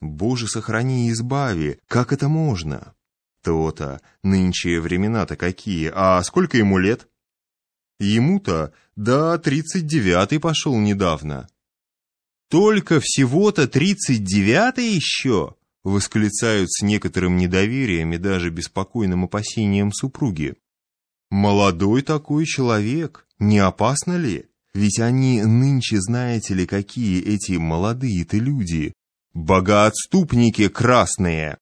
Боже, сохрани и избави, как это можно? То-то, нынче времена-то какие, а сколько ему лет? Ему-то, да, тридцать девятый пошел недавно. Только всего-то тридцать девятый еще? Восклицают с некоторым недоверием и даже беспокойным опасением супруги. Молодой такой человек, не опасно ли? Ведь они нынче, знаете ли, какие эти молодые-то люди. Богоотступники красные.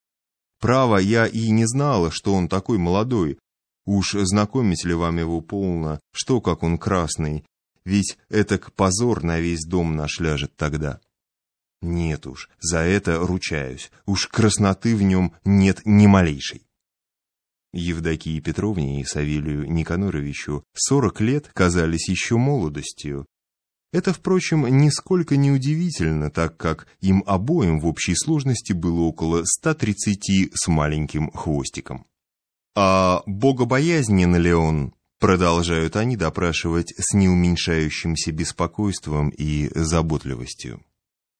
Право, я и не знала, что он такой молодой. Уж знакомить ли вам его полно, что как он красный, ведь этак позор на весь дом наш ляжет тогда. Нет уж, за это ручаюсь, уж красноты в нем нет ни малейшей. Евдокии Петровне и Савелию Никаноровичу сорок лет казались еще молодостью. Это, впрочем, нисколько не удивительно, так как им обоим в общей сложности было около 130 с маленьким хвостиком. А богобоязнен ли он, продолжают они допрашивать с неуменьшающимся беспокойством и заботливостью.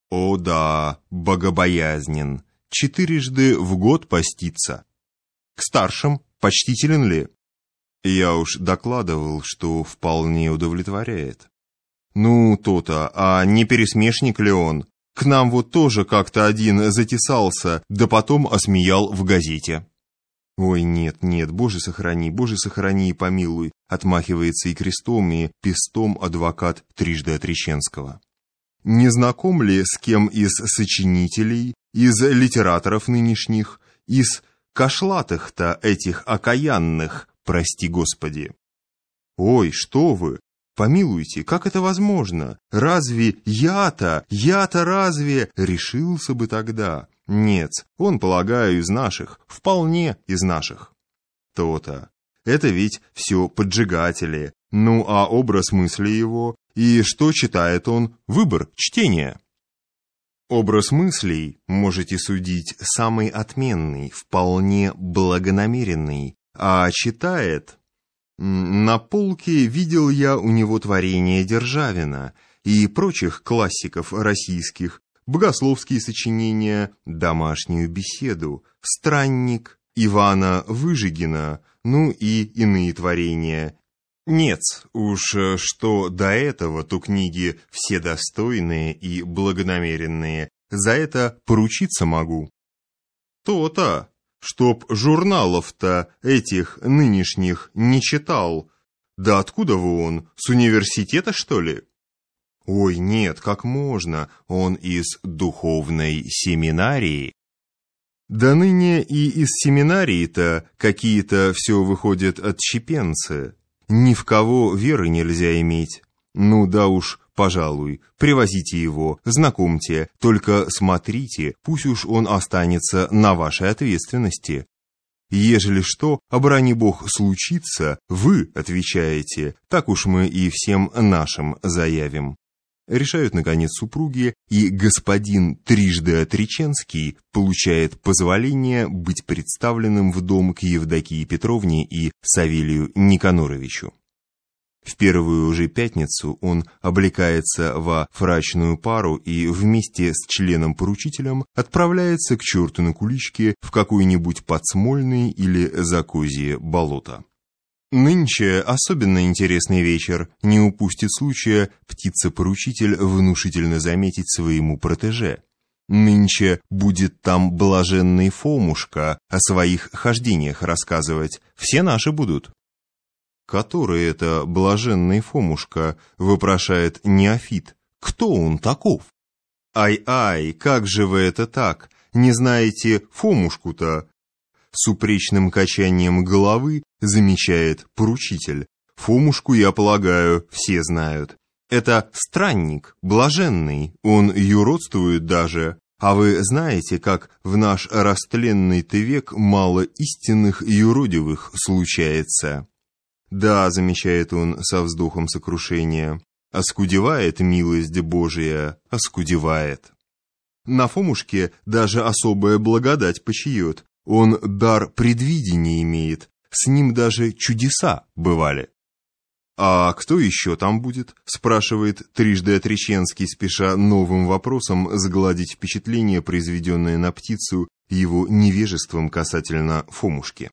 О да, богобоязнен, четырежды в год постится. К старшим почтителен ли? Я уж докладывал, что вполне удовлетворяет. Ну, то-то, а не пересмешник ли он? К нам вот тоже как-то один затесался, да потом осмеял в газете. Ой, нет, нет, Боже сохрани, Боже сохрани и помилуй, отмахивается и крестом, и пестом адвокат трижды Отреченского. Не знаком ли с кем из сочинителей, из литераторов нынешних, из кошлатых-то этих окаянных, прости господи. Ой, что вы, помилуйте, как это возможно? Разве я-то, я-то разве решился бы тогда? Нет, он, полагаю, из наших, вполне из наших. То-то. Это ведь все поджигатели. Ну, а образ мысли его, и что читает он? Выбор чтения. Образ мыслей, можете судить, самый отменный, вполне благонамеренный, а читает... На полке видел я у него творение Державина и прочих классиков российских, богословские сочинения, домашнюю беседу, странник, Ивана Выжигина, ну и иные творения, нет, уж э, что до этого, то книги все достойные и благонамеренные, за это поручиться могу. То-то, чтоб журналов-то этих нынешних не читал. Да откуда вы он, с университета, что ли? Ой, нет, как можно, он из духовной семинарии. Да ныне и из семинарии-то какие-то все выходят отщепенцы. Ни в кого веры нельзя иметь. Ну да уж, пожалуй, привозите его, знакомьте, только смотрите, пусть уж он останется на вашей ответственности. Ежели что, обрани бог, случится, вы отвечаете, так уж мы и всем нашим заявим решают, наконец, супруги, и господин трижды Отреченский получает позволение быть представленным в дом к Евдокии Петровне и Савелию Никаноровичу. В первую уже пятницу он облекается во фрачную пару и вместе с членом-поручителем отправляется к черту на куличке в какой-нибудь подсмольный или закозье болото. Нынче особенно интересный вечер, не упустит случая птица-поручитель внушительно заметить своему протеже. Нынче будет там блаженный Фомушка о своих хождениях рассказывать, все наши будут. Который это блаженный Фомушка, вопрошает Неофит. Кто он таков? Ай-ай, как же вы это так? Не знаете Фомушку-то? С упречным качанием головы замечает поручитель. Фомушку, я полагаю, все знают. Это странник, блаженный, он юродствует даже. А вы знаете, как в наш растленный-то век мало истинных юродивых случается? Да, замечает он со вздохом сокрушения, оскудевает милость Божия, оскудевает. На Фомушке даже особая благодать почиет, он дар предвидения имеет, с ним даже чудеса бывали. «А кто еще там будет?» — спрашивает трижды Отреченский, спеша новым вопросом сгладить впечатление, произведенное на птицу его невежеством касательно Фомушки.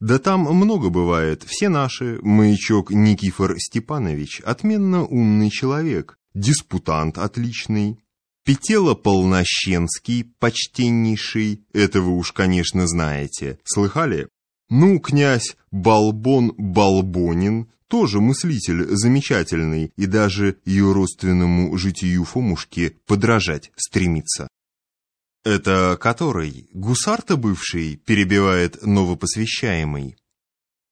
«Да там много бывает, все наши. Маячок Никифор Степанович, отменно умный человек, диспутант отличный, Петело Полнощенский, почтеннейший, это вы уж, конечно, знаете. Слыхали? Ну, князь Балбон Балбонин, тоже мыслитель замечательный и даже ее родственному житию Фомушки подражать стремится. Это который, гусар-то бывший, перебивает новопосвящаемый.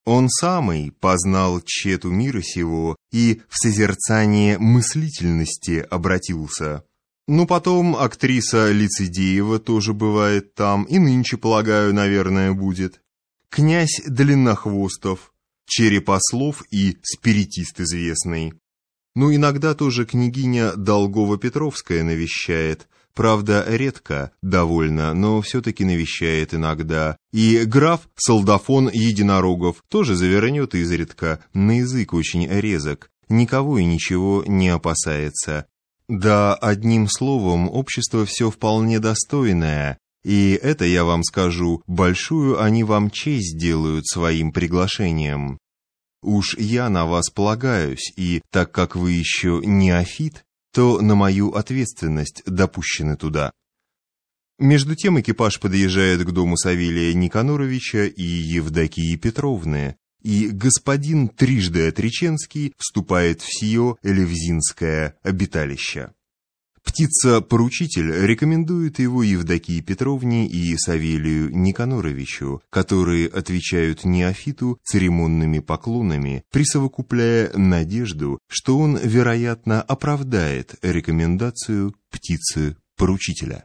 Он самый познал чету мира сего и в созерцание мыслительности обратился. Ну, потом актриса Лицедеева тоже бывает там, и нынче, полагаю, наверное, будет. Князь Длиннохвостов, Черепослов и спиритист известный. Ну, иногда тоже княгиня Долгова-Петровская навещает. Правда, редко, довольно, но все-таки навещает иногда. И граф Солдафон Единорогов тоже завернет изредка, на язык очень резок. Никого и ничего не опасается. Да, одним словом, общество все вполне достойное, и это, я вам скажу, большую они вам честь делают своим приглашением. Уж я на вас полагаюсь, и так как вы еще не афит, то на мою ответственность допущены туда. Между тем экипаж подъезжает к дому Савелия Никаноровича и Евдокии Петровны, и господин трижды Отреченский вступает в сие элевзинское обиталище. Птица-поручитель рекомендует его Евдокии Петровне и Савелию Никаноровичу, которые отвечают неофиту церемонными поклонами, присовокупляя надежду, что он, вероятно, оправдает рекомендацию птицы-поручителя.